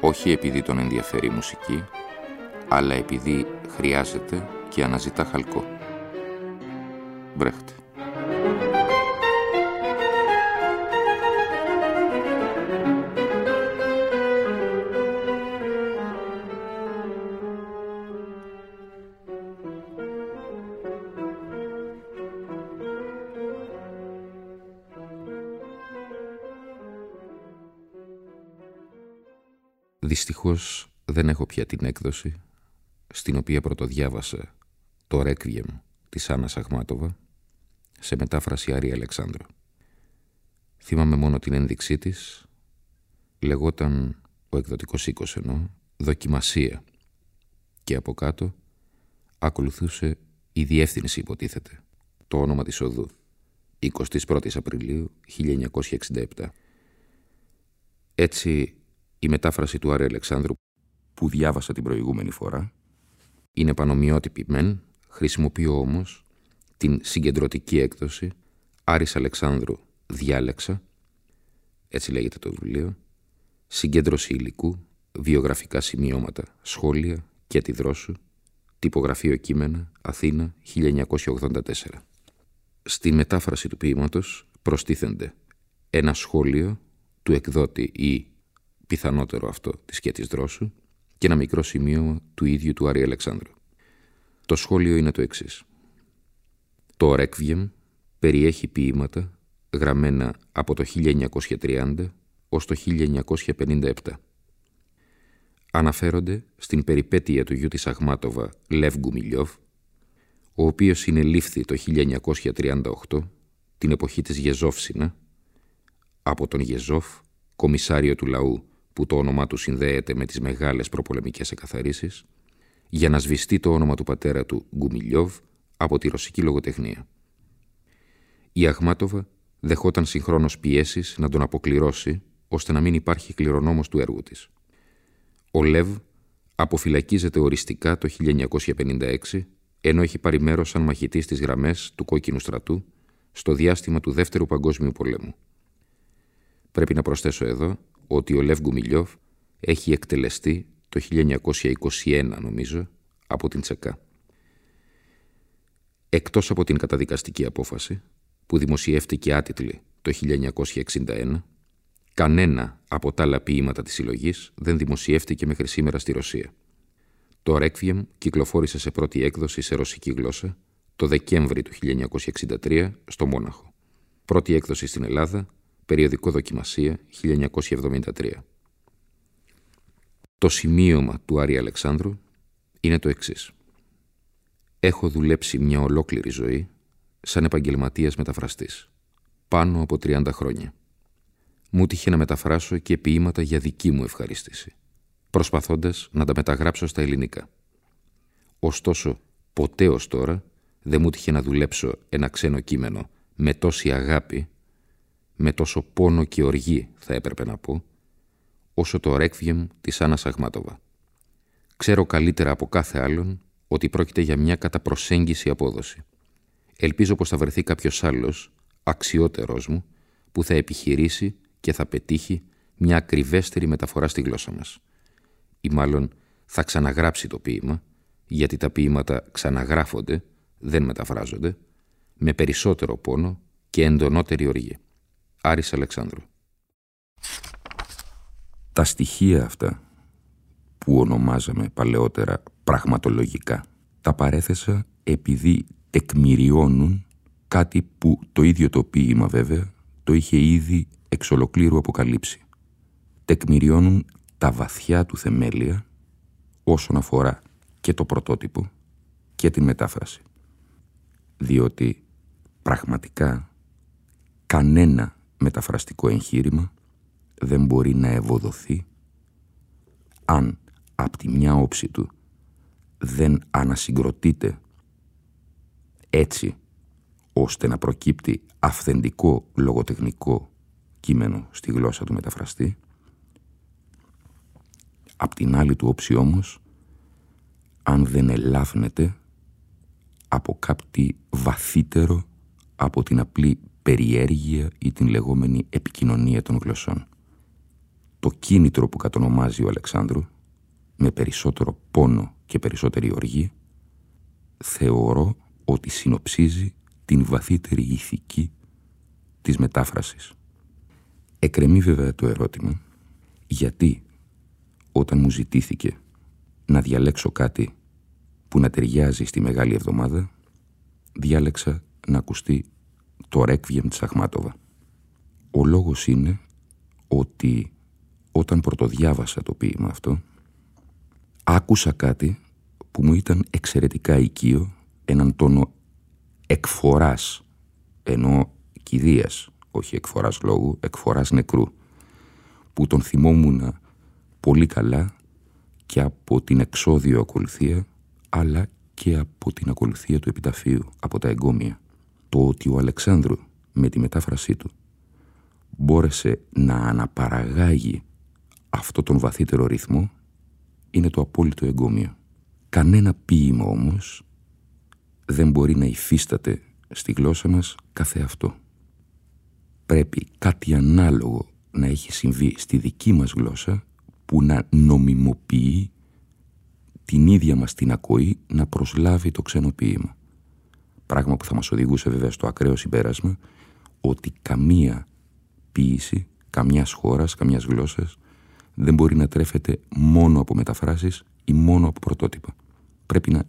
όχι επειδή τον ενδιαφέρει η μουσική, αλλά επειδή χρειάζεται και αναζητά χαλκό. Μπρέχτε. Δυστυχώς δεν έχω πια την έκδοση στην οποία πρωτοδιάβασα το «Ρέκβιεμ» της Άννας Αχμάτοβα σε μετάφραση Άρη Αλεξάνδρου. Θυμάμαι μόνο την ένδειξή της, λεγόταν ο εκδοτικός οίκος εννοώ, «Δοκιμασία» και από κάτω ακολουθούσε η διεύθυνση υποτίθεται, το όνομα της οδού, 21 Απριλίου 1967. Έτσι η μετάφραση του Άρη Αλεξάνδρου που διάβασα την προηγούμενη φορά είναι πανομοιότυπη μεν, χρησιμοποιώ όμως την συγκεντρωτική έκδοση Άρης Αλεξάνδρου διάλεξα, έτσι λέγεται το βιβλίο, συγκέντρωση υλικού, βιογραφικά σημειώματα, σχόλια και τη δρόσου, τυπογραφείο κείμενα, Αθήνα, 1984. Στη μετάφραση του ποίηματος προστίθενται ένα σχόλιο του εκδότη ή πιθανότερο αυτό της σκέτης δρόσου και ένα μικρό σημείο του ίδιου του Άρη Αλεξάνδρου. Το σχόλιο είναι το εξής. Το Ρέκβιεμ περιέχει ποίηματα γραμμένα από το 1930 ως το 1957. Αναφέρονται στην περιπέτεια του γιου της Αγμάτοβα Λεύ Γκουμιλιόβ, ο οποίος συνελήφθη το 1938, την εποχή της Γεζόφσινα, από τον Γεζόφ, κομισάριο του λαού που το όνομά του συνδέεται με τις μεγάλες προπολεμικές εκαθαρίσεις, για να σβηστεί το όνομα του πατέρα του Γκουμιλιόβ από τη ρωσική λογοτεχνία. Η Αγμάτοβα δεχόταν συγχρόνως πιέσεις να τον αποκληρώσει, ώστε να μην υπάρχει κληρονόμος του έργου της. Ο Λεύ αποφυλακίζεται οριστικά το 1956, ενώ έχει πάρει μέρος σαν μαχητής στις γραμμές του κόκκινου στρατού στο διάστημα του Δεύτερου Παγκόσμιου Πολέμου. Πρέπει να προσθέσω εδώ ότι ο Λεύ Γκουμιλιόφ έχει εκτελεστεί το 1921 νομίζω από την Τσεκά. Εκτός από την καταδικαστική απόφαση που δημοσιεύτηκε άτιτλη το 1961 κανένα από τα άλλα ποίηματα της συλλογής δεν δημοσιεύτηκε μέχρι σήμερα στη Ρωσία. Το Ρέκβιεμ κυκλοφόρησε σε πρώτη έκδοση σε ρωσική γλώσσα το Δεκέμβρη του 1963 στο Μόναχο. Πρώτη έκδοση στην Ελλάδα Περιοδικό Δοκιμασία 1973. Το σημείωμα του Άρη Αλεξάνδρου είναι το εξής. Έχω δουλέψει μια ολόκληρη ζωή σαν επαγγελματίας μεταφραστής, πάνω από 30 χρόνια. Μου τύχε να μεταφράσω και ποίηματα για δική μου ευχαρίστηση, προσπαθώντας να τα μεταγράψω στα ελληνικά. Ωστόσο, ποτέ ως τώρα δεν μου τύχε να δουλέψω ένα ξένο κείμενο με τόση αγάπη με τόσο πόνο και οργή, θα έπρεπε να πω, όσο το ρέκβιεμ της Άννας Αγμάτοβα. Ξέρω καλύτερα από κάθε άλλον ότι πρόκειται για μια κατά προσέγγιση απόδοση. Ελπίζω πως θα βρεθεί κάποιος άλλος, αξιότερος μου, που θα επιχειρήσει και θα πετύχει μια ακριβέστερη μεταφορά στη γλώσσα μας. Ή μάλλον θα ξαναγράψει το ποίημα, γιατί τα ποίηματα ξαναγράφονται, δεν μεταφράζονται, με περισσότερο πόνο και εντονότερη οργή. Άρης Αλεξάνδρου. Τα στοιχεία αυτά που ονομάζαμε παλαιότερα πραγματολογικά τα παρέθεσα επειδή τεκμηριώνουν κάτι που το ίδιο το ποίημα βέβαια το είχε ήδη εξ ολοκλήρου αποκαλύψει. Τεκμηριώνουν τα βαθιά του θεμέλια όσον αφορά και το πρωτότυπο και την μετάφραση. Διότι πραγματικά κανένα μεταφραστικό εγχείρημα δεν μπορεί να ευοδοθεί αν από τη μια όψη του δεν ανασυγκροτείται έτσι ώστε να προκύπτει αυθεντικό λογοτεχνικό κείμενο στη γλώσσα του μεταφραστή. Απ' την άλλη του όψη όμως, αν δεν ελάφνεται από κάτι βαθύτερο από την απλή περιέργεια ή την λεγόμενη επικοινωνία των γλωσσών. Το κίνητρο που κατονομάζει ο Αλεξάνδρου, με περισσότερο πόνο και περισσότερη οργή, θεωρώ ότι συνοψίζει την βαθύτερη ηθική της μετάφρασης. Εκρεμεί βέβαια το ερώτημα γιατί όταν μου ζητήθηκε να διαλέξω κάτι που να ταιριάζει στη Μεγάλη Εβδομάδα διάλεξα να ακουστεί το Ρέκβιεμ της Αχμάτοβα. Ο λόγος είναι ότι όταν πρωτοδιάβασα το ποίημα αυτό άκουσα κάτι που μου ήταν εξαιρετικά οικείο έναν τόνο εκφοράς ενώ κηδείας, όχι εκφοράς λόγου, εκφοράς νεκρού που τον θυμόμουν πολύ καλά και από την εξόδιο ακολουθία αλλά και από την ακολουθία του επιταφείου, από τα εγκόμια. Το ότι ο Αλεξάνδρου με τη μετάφρασή του μπόρεσε να αναπαραγάγει αυτό τον βαθύτερο ρυθμό είναι το απόλυτο εγκόμιο. Κανένα ποίημα όμως δεν μπορεί να υφίσταται στη γλώσσα μας καθε αυτό. Πρέπει κάτι ανάλογο να έχει συμβεί στη δική μας γλώσσα που να νομιμοποιεί την ίδια μας την ακοή να προσλάβει το ξένο ποίημα. Πράγμα που θα μας οδηγούσε βέβαια στο ακραίο συμπέρασμα ότι καμία ποίηση, καμιάς χώρας, καμιάς γλώσσας δεν μπορεί να τρέφεται μόνο από μεταφράσεις ή μόνο από πρωτότυπα. Πρέπει να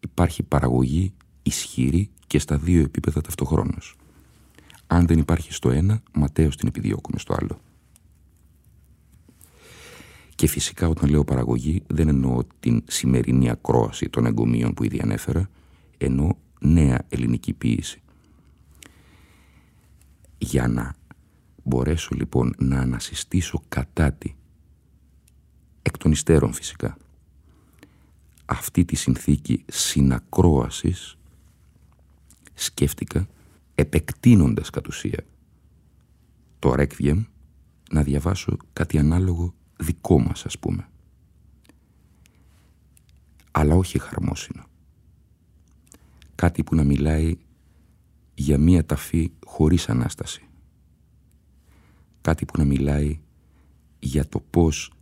υπάρχει παραγωγή ισχυρή και στα δύο επίπεδα ταυτοχρόνως. Αν δεν υπάρχει στο ένα, ματέως την επιδιώκουμε στο άλλο. Και φυσικά όταν λέω παραγωγή δεν εννοώ την σημερινή ακρόαση των εγκομείων που ήδη ανέφερα, εννοώ νέα ελληνική ποίηση. Για να μπορέσω λοιπόν να ανασυστήσω κατά τη, εκ των υστέρων φυσικά, αυτή τη συνθήκη συνακρόασης σκέφτηκα επεκτείνοντας κατ' ουσία το Requiem να διαβάσω κάτι ανάλογο δικό μας ας πούμε. Αλλά όχι χαρμόσυνο. Κάτι που να μιλάει για μία ταφή χωρίς Ανάσταση. Κάτι που να μιλάει για το πώς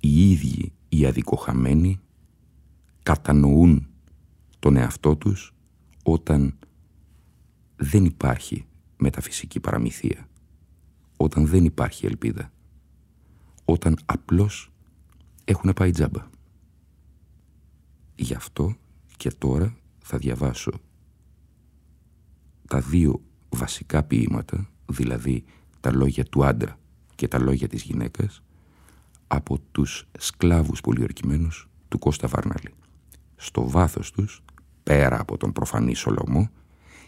οι ίδιοι οι αδικοχαμένοι κατανοούν τον εαυτό τους όταν δεν υπάρχει μεταφυσική παραμυθία, όταν δεν υπάρχει ελπίδα, όταν απλώς έχουν πάει τζάμπα. Γι' αυτό και τώρα θα διαβάσω τα δύο βασικά ποίηματα, δηλαδή τα λόγια του άντρα και τα λόγια της γυναίκας, από τους σκλάβους πολιορκημένους του Κώστα Βάρναλη. Στο βάθος τους, πέρα από τον προφανή Σολομό,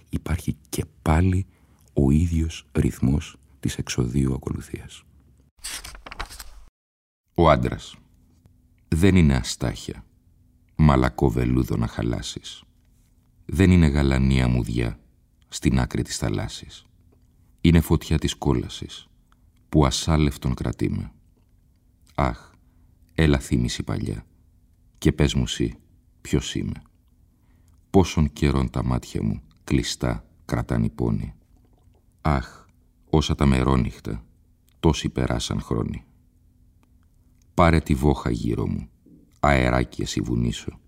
υπάρχει και πάλι ο ίδιος ρυθμός της εξοδίου ακολουθίας. Ο άντρας δεν είναι αστάχια, μαλακό βελούδο να χαλάσεις. Δεν είναι γαλανία μουδιά στην άκρη της θαλάσσης. Είναι φωτιά της κόλασης, που ασάλευτον κρατήμε. Αχ, έλα θύμηση παλιά, και πες μου σύ, ποιος είμαι. Πόσον καιρόν τα μάτια μου κλειστά κρατάνε πόνη. Αχ, όσα τα μερόνυχτα, τόσοι περάσαν χρόνοι. Πάρε τη βόχα γύρω μου, αεράκι εσύ βουνήσω.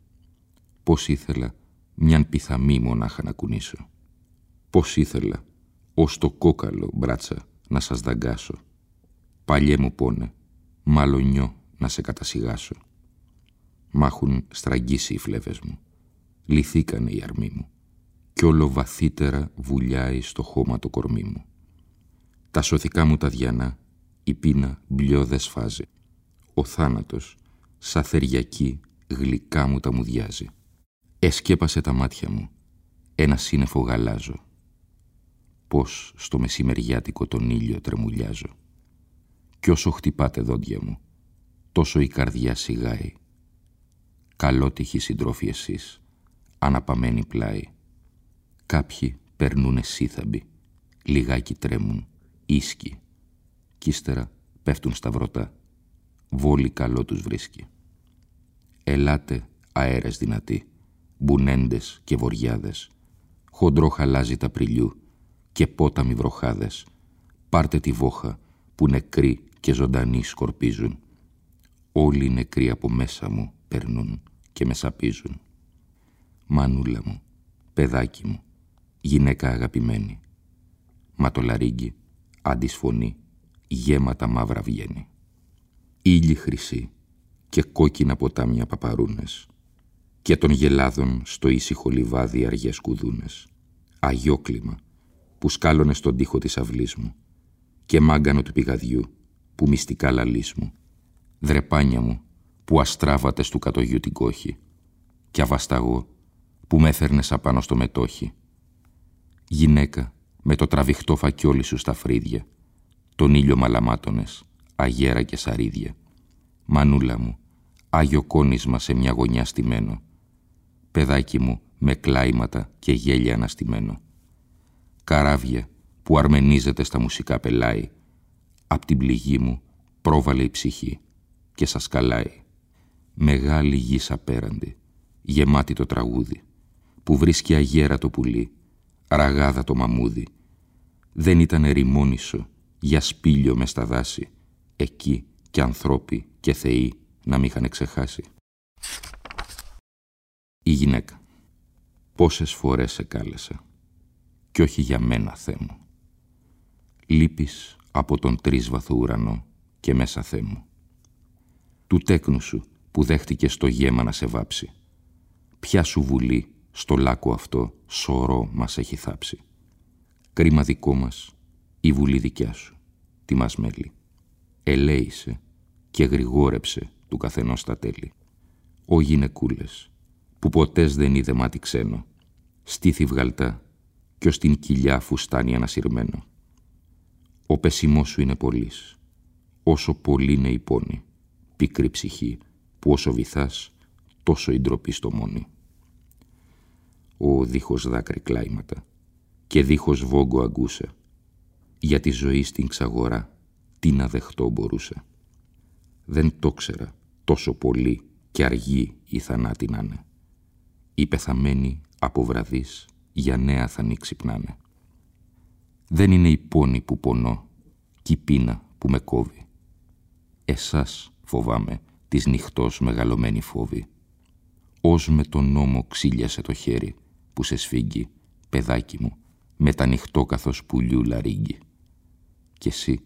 Πώς ήθελα μιαν πιθαμή μονάχα να κουνήσω. Πώς ήθελα, ως το κόκαλο, μπράτσα, να σας δαγκάσω. Παλιέ μου πόνε, μαλονιό να σε κατασυγάσω. Μ' έχουν στραγγίσει οι φλέβες μου. Λυθήκανε οι αρμοί μου. Κι όλο βαθύτερα βουλιάει στο χώμα το κορμί μου. Τα σωθικά μου τα διανά, η πείνα μπλιό δε σφάζει. Ο θάνατος, σαν θεριακή, γλυκά μου τα μουδιάζει. Εσκέπασε τα μάτια μου, ένα σύννεφο γαλάζω. Πώς στο μεσημεριάτικο τον ήλιο τρεμουλιάζω. Κι όσο χτυπάτε δόντια μου, τόσο η καρδιά σιγάει καλότυχοι συντρόφοι εσείς, αναπαμένοι πλάι. Κάποιοι περνούνε σύθαμποι, λιγάκι τρέμουν, ίσκοι, κι ύστερα πέφτουν στα βρωτά. Βόλη καλό τους βρίσκει. Ελάτε αέρες δυνατοί, μπουνέντες και βοριάδες, χοντρό χαλάζει τα πριλιού και πόταμοι βροχάδες, πάρτε τη βόχα που νεκροί και ζωντανοί σκορπίζουν. Όλοι οι νεκροί από μέσα μου περνούν και με σαπίζουν. Μανούλα μου, παιδάκι μου, γυναίκα αγαπημένη. Μα το λαρίγκι, αντισφωνεί, γέματα μαύρα βγαίνει. Ήλιοι χρυσή και κόκκινα ποτάμια παπαρούνες και των γελάδων στο ήσυχο λιβάδι αργές κουδούνες. Αγιόκλημα που σκάλωνε στον τοίχο της αυλής μου και μάγκανο του πηγαδιού που μυστικά λαλείς μου. Δρεπάνια μου που αστράβατε του κατογιού την κόχη και αβασταγό που με έφερνες απάνω στο μετόχι. Γυναίκα με το τραβηχτό φακιόλι σου στα φρύδια, τον ήλιο μαλαμάτωνες, αγέρα και σαρίδια. Μανούλα μου, άγιο κόνισμα σε μια γωνιά στημένο, παιδάκι μου με κλάιματα και γέλια αναστημένο. Καράβια που αρμενίζεται στα μουσικά πελάει, απ' την πληγή μου πρόβαλε η ψυχή και σας καλάει. Μεγάλη γης απέραντη, γεμάτη το τραγούδι, που βρίσκει αγέρα το πουλί, ραγάδα το μαμούδι. Δεν ήταν ερημόνισο για σπήλιο μες στα δάση, εκεί και ανθρώποι και θεοί να μ' είχαν ξεχάσει. Η γυναίκα. Πόσες φορές σε κάλεσα. Κι όχι για μένα, Θεέ μου. Λείπεις από τον τρίσβαθο ουρανό και μέσα, Θεέ μου. Του τέκνου σου που δέχτηκες στο γέμα να σε βάψει. Ποια σου βουλή στο λάκκο αυτό σωρό μας έχει θάψει. Κρίμα δικό μας, η βουλή δικιά σου, τι μας μέλη. Ελέησε και γρηγόρεψε του καθενός τα τέλη. Ο γυναικούλες, που ποτές δεν είδε μάτι ξένο, στήθη βγαλτά κι ως την κοιλιά φουστάνει ανασυρμένο. Ο πεσιμός σου είναι πολύς, όσο πολύ είναι η πόνη, πικρή ψυχή, που όσο βυθάς, τόσο η ντροπή στο μόνη. Ο δίχως δάκρυ κλάιματα και δίχως βόγκο αγκούσα, για τη ζωή στην ξαγορά τι να δεχτώ μπορούσα. Δεν το ξέρα τόσο πολύ και αργή η θανάτη να είναι. Οι πεθαμένοι από βραδείς για νέα θα ξυπνάνε. Δεν είναι η πόνη που πονώ κι η πείνα που με κόβει. Εσάς φοβάμαι της νυχτός μεγαλωμένη φόβη. Ως με τον νόμο ξύλιασε το χέρι που σε σφίγγει, παιδάκι μου, με τα νυχτό καθώς πουλιού λαρίγκι. Κι εσύ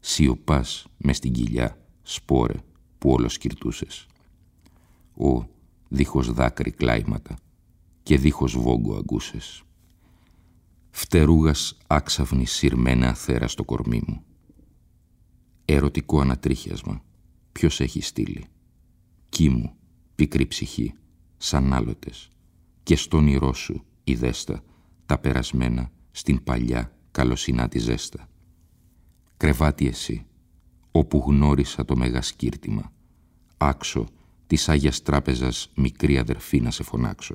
σιωπάς μες στην κοιλιά, σπόρε, που όλος σκυρτούσες. Ω, δίχως δάκρυ κλάιματα και δίχως βόγκο αγκούσες. Φτερούγας άξαυνη σειρμένα αθέρα στο κορμί μου. Ερωτικό ανατρίχιασμα, ποιος έχει στείλει. Κι πικρή ψυχή, σαν άλλοτες, και στον ήρό σου, η δέστα, τα περασμένα, στην παλιά καλοσυνά τη ζέστα. Κρεβάτι εσύ, όπου γνώρισα το μεγασκύρτημα, άξο της Άγιας Τράπεζας μικρή αδερφή να σε φωνάξω.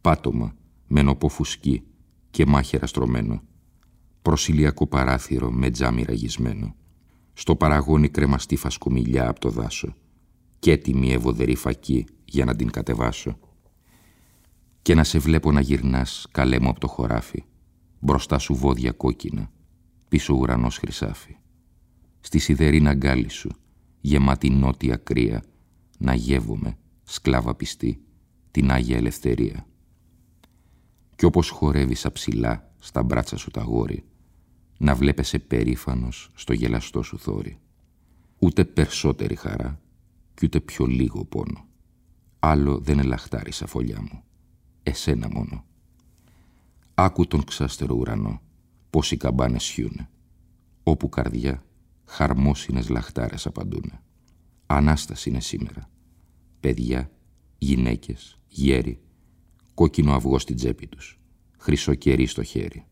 Πάτωμα, με νοποφουσκή και μάχερα στρωμένο, προσιλιακό παράθυρο με τζάμι ραγισμένο, στο παραγόνι κρεμαστή φασκομιλιά από το δάσο και έτοιμη ευωδερή φακή για να την κατεβάσω. Και να σε βλέπω να γυρνάς καλέ μου από το χωράφι, μπροστά σου βόδια κόκκινα, πίσω ουρανός χρυσάφι. Στη σιδερή αγκάλι σου, γεμάτη νότια κρύα, να γεύομαι, σκλάβα πιστή, την Άγια Ελευθερία. Κι όπως χορεύεις αψηλά στα μπράτσα σου τα γόρι, να βλέπεσαι περήφανος στο γελαστό σου θόρι. Ούτε περισσότερη χαρά κι ούτε πιο λίγο πόνο. Άλλο δεν ελαχτάρισα φωλιά μου. Εσένα μόνο. Άκου τον ξάστερο ουρανό, πως οι καμπάνες σιούνε. Όπου καρδιά, χαρμόσυνες λαχτάρες απαντούνε. Ανάσταση είναι σήμερα. Παιδιά, γυναίκες, γέροι, κόκκινο αυγό στην τσέπη τους, χρυσό κερί στο χέρι.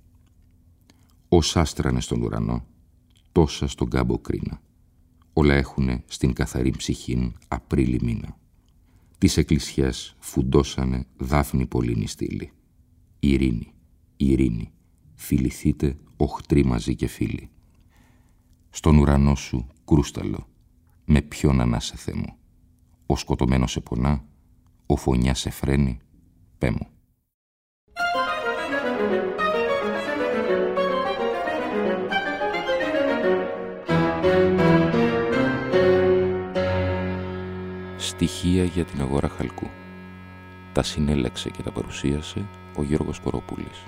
Ως άστρανε στον ουρανό, τόσα στον κάμπο κρίνα. Όλα έχουνε στην καθαρή ψυχήν Απρίλη μήνα. Τις εκκλησιές φουντώσανε δάφνη πολύνη στήλη. Ειρήνη, ειρήνη, φιληθείτε οχτροί μαζί και φίλοι. Στον ουρανό σου κρούσταλο, με ποιον ανάσε μου. Ο σκοτωμένος σε πονά, ο φωνιά σε φρένει, πέ μου. Στοιχεία για την αγορά χαλκού. Τα συνέλεξε και τα παρουσίασε ο Γιώργος Κοροπούλης.